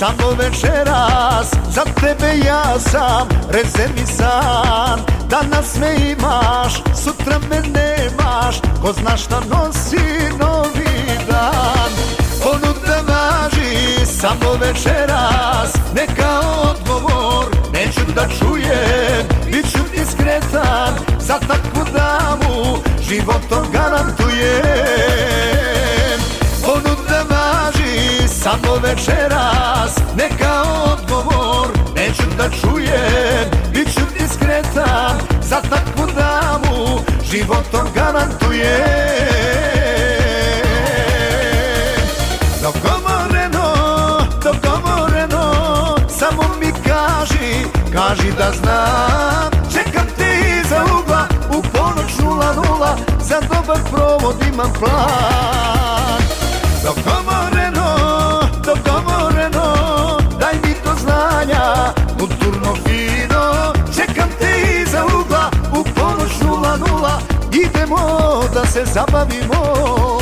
Samo večeras za tebe ja sam rezervisan. Danas me imaš, sutra me nemaš. Ko zna šta nosi novi dan. Ponuda važi samo večeras. Neka odgovor neću da čujem samo večeras Neka odgovor neću da čujem. Biću iskretan za takvu damu Životom garantujem. Dogovoreno, dogovoreno Samo mi kaži, kaži da znam. Čekam te iza ugla u ponoć nula nula Za dobar provod imam plan Idemo da se zabavimo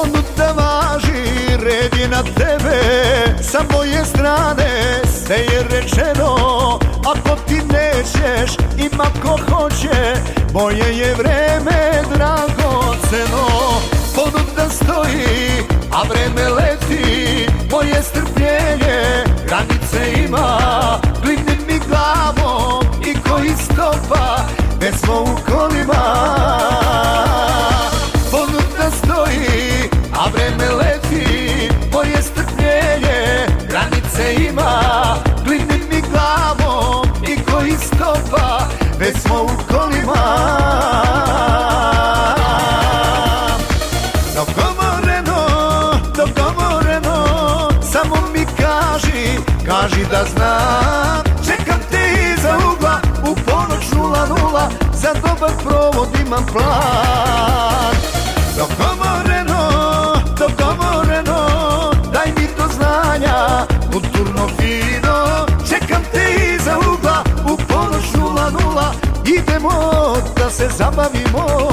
Ponuda važi, red je na tebe Sa moje strane sve je rečeno. Ako ti nećeš, ima ko hoće Moje je vreme dragoceno Ponuda stoji, a vreme leti Moje strpljenje Već smo u kolima. Dogovoreno, dogovoreno Samo mi kaži, kaži da znam Čekam te iza ugla u ponoć nula nula Za dobar provod imam plan Idemo da se zabavimo